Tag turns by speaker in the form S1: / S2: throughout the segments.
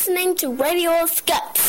S1: listening to Radio Scuts.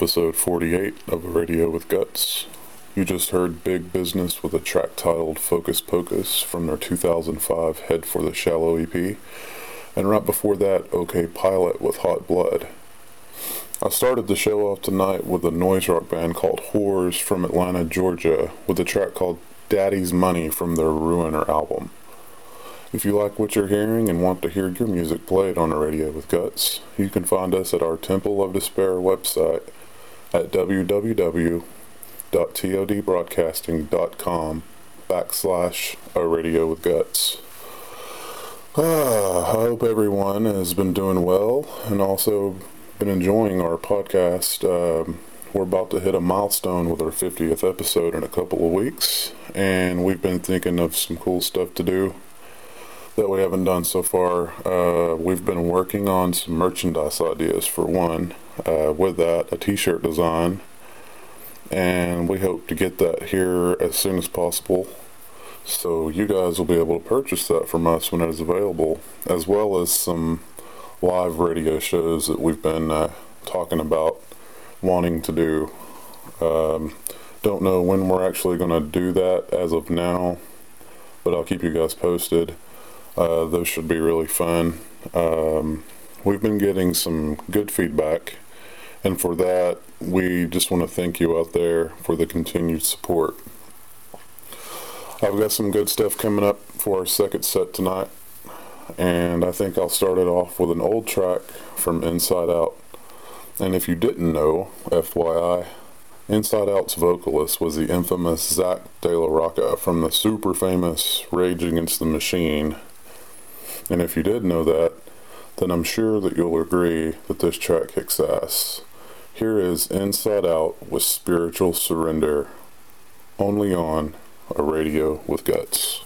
S2: Episode 48 of A Radio with Guts. You just heard Big Business with a track titled Focus Pocus from their 2005 Head for the Shallow EP, and right before that, OK Pilot with Hot Blood. I started the show off tonight with a noise rock band called Whores from Atlanta, Georgia, with a track called Daddy's Money from their Ruiner album. If you like what you're hearing and want to hear your music played on the radio with Guts, you can find us at our Temple of Despair website at www.todbroadcasting.com backslash a radio with guts. Ah, I hope everyone has been doing well and also been enjoying our podcast. Um, we're about to hit a milestone with our 50th episode in a couple of weeks, and we've been thinking of some cool stuff to do that we haven't done so far. Uh, we've been working on some merchandise ideas for one. Uh, with that, a t-shirt design, and we hope to get that here as soon as possible. So you guys will be able to purchase that from us when it is available, as well as some live radio shows that we've been uh, talking about wanting to do. Um, don't know when we're actually going to do that as of now, but I'll keep you guys posted. Uh, those should be really fun. Um, we've been getting some good feedback, and for that, we just want to thank you out there for the continued support. I've got some good stuff coming up for our second set tonight, and I think I'll start it off with an old track from Inside Out. And if you didn't know, FYI, Inside Out's vocalist was the infamous Zack De La Rocha from the super famous Rage Against the Machine. And if you did know that, then I'm sure that you'll agree that this track kicks ass. Here is Inside Out with Spiritual Surrender, only on a radio with guts.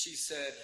S1: she said,